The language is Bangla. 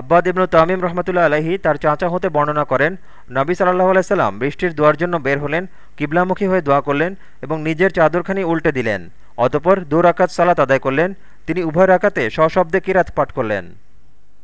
আব্বাদ ইবনু তামিম রহমতুল্লা আলহী তার চাচা হতে বর্ণনা করেন, নবী সাল্লাহ আলাইসাল্লাম বৃষ্টির দোয়ার জন্য বের হলেন, কিবলামুখী হয়ে দোয়া করলেন এবং নিজের চাদরখানি উল্টে দিলেন। অতপর দু রাকাত সালাত আদায় করলেন, তিনি উভয় রাকাতে সশব্দে কিরাত পাঠ করলেন।